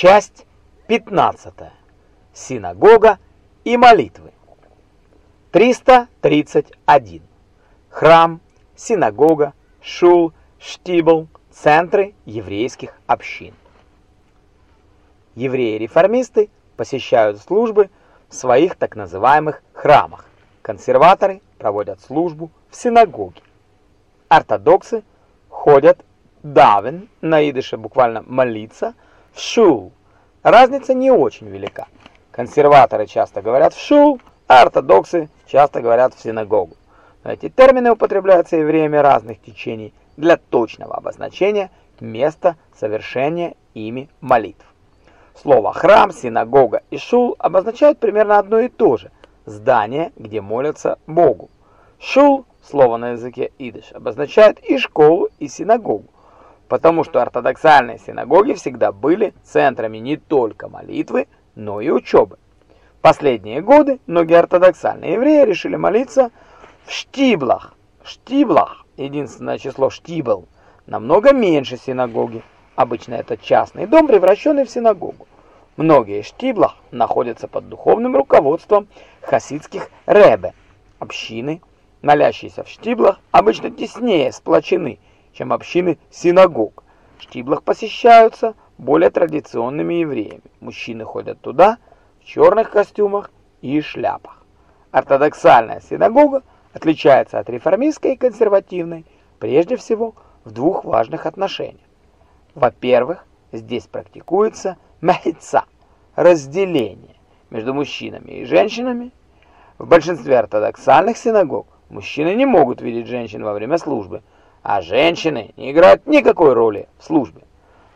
Часть 15. Синагога и молитвы. 331. Храм, синагога, шул, штибл, центры еврейских общин. Евреи-реформисты посещают службы в своих так называемых храмах. Консерваторы проводят службу в синагоге. Ортодоксы ходят давен, на идыше буквально молиться, в шул. Разница не очень велика. Консерваторы часто говорят в шул, а ортодоксы часто говорят в синагогу. Но эти термины употребляются евреями разных течений для точного обозначения места совершения ими молитв. Слово «храм», «синагога» и «шул» обозначают примерно одно и то же – здание, где молятся Богу. «Шул» – слово на языке идыш, обозначает и школу, и синагогу, потому что ортодоксальные синагоги всегда были центрами не только молитвы, но и учебы. В последние годы многие ортодоксальные евреи решили молиться в штиблах. Штиблах, единственное число штибл, намного меньше синагоги. Обычно это частный дом, превращенный в синагогу. Многие штиблах находятся под духовным руководством хасидских ребе. Общины, молящиеся в штиблах, обычно теснее сплочены, чем общины синагог. В штиблах посещаются более традиционными евреями. Мужчины ходят туда в черных костюмах и шляпах. Ортодоксальная синагога отличается от реформистской и консервативной прежде всего в двух важных отношениях. Во-первых, здесь практикуется махица – разделение между мужчинами и женщинами. В большинстве ортодоксальных синагог мужчины не могут видеть женщин во время службы, а женщины не играют никакой роли в службе.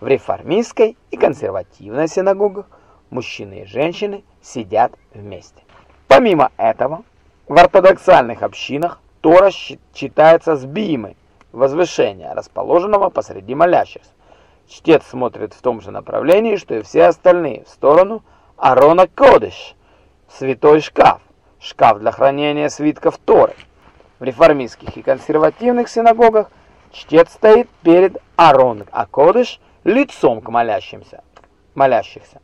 В реформистской и консервативной синагогах мужчины и женщины сидят вместе. Помимо этого, в ортодоксальных общинах Тора читается с бимы, возвышения, расположенного посреди молящихся. Чтец смотрит в том же направлении, что и все остальные, в сторону Арона Кодыш, святой шкаф, шкаф для хранения свитков Торы. В реформистских и консервативных синагогах чтец стоит перед Арон Акодыш лицом к молящимся, молящихся.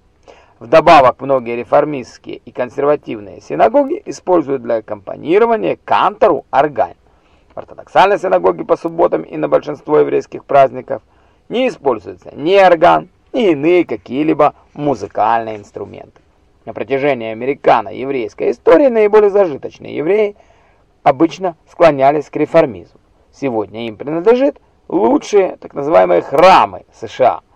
Вдобавок, многие реформистские и консервативные синагоги используют для аккомпанирования кантору орган. В ортодоксальной синагоге по субботам и на большинство еврейских праздников не используется ни орган, ни иные какие-либо музыкальные инструменты. На протяжении американо-еврейской истории наиболее зажиточные евреи обычно склонялись к реформизму. Сегодня им принадлежит лучшие так называемые храмы США –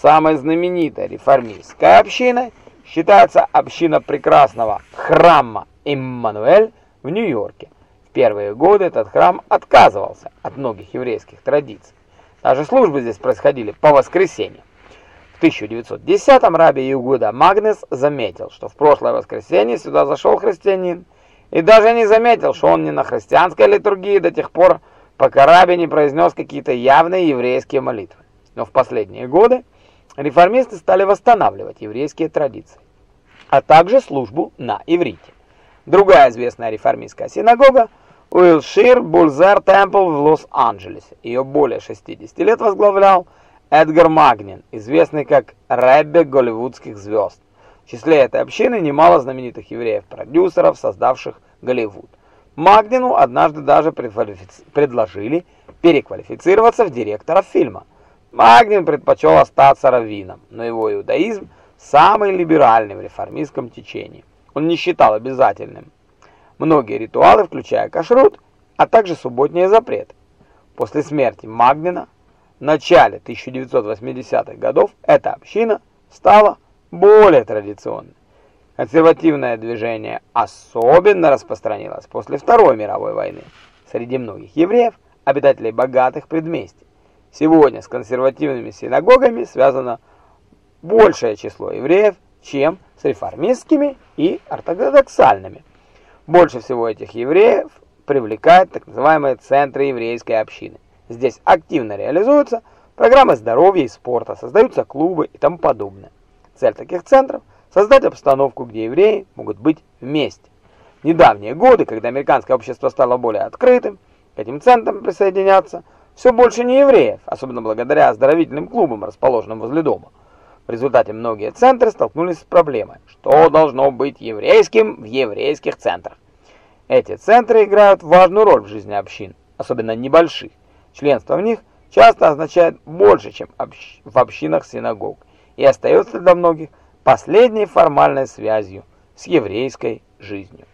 Самой знаменитой реформистской общиной считается община прекрасного храма Иммануэль в Нью-Йорке. В первые годы этот храм отказывался от многих еврейских традиций. Даже службы здесь происходили по воскресеньям. В 1910-м раби Иугуда Магнес заметил, что в прошлое воскресенье сюда зашел христианин, и даже не заметил, что он не на христианской литургии до тех пор, пока раби не произнес какие-то явные еврейские молитвы. Но в последние годы реформисты стали восстанавливать еврейские традиции, а также службу на иврите. Другая известная реформистская синагога Уилшир Бульзар Темпл в Лос-Анджелесе. Ее более 60 лет возглавлял Эдгар Магнин, известный как Рэбби голливудских звезд. В числе этой общины немало знаменитых евреев-продюсеров, создавших Голливуд. Магнину однажды даже предложили переквалифицироваться в директора фильма. Магнин предпочел остаться раввином, но его иудаизм самый либеральный в реформистском течении. Он не считал обязательным многие ритуалы, включая кашрут, а также субботние запреты. После смерти Магнина в начале 1980-х годов эта община стала более традиционной. Консервативное движение особенно распространилось после Второй мировой войны среди многих евреев, обитателей богатых предместий. Сегодня с консервативными синагогами связано большее число евреев, чем с реформистскими и ортодоксальными. Больше всего этих евреев привлекают так называемые центры еврейской общины. Здесь активно реализуются программы здоровья и спорта, создаются клубы и тому подобное. Цель таких центров – создать обстановку, где евреи могут быть вместе. В недавние годы, когда американское общество стало более открытым, к этим центрам присоединяться – все больше не евреев, особенно благодаря оздоровительным клубам, расположенным возле дома. В результате многие центры столкнулись с проблемой, что должно быть еврейским в еврейских центрах. Эти центры играют важную роль в жизни общин, особенно небольших. Членство в них часто означает больше, чем в общинах синагог, и остается для многих последней формальной связью с еврейской жизнью.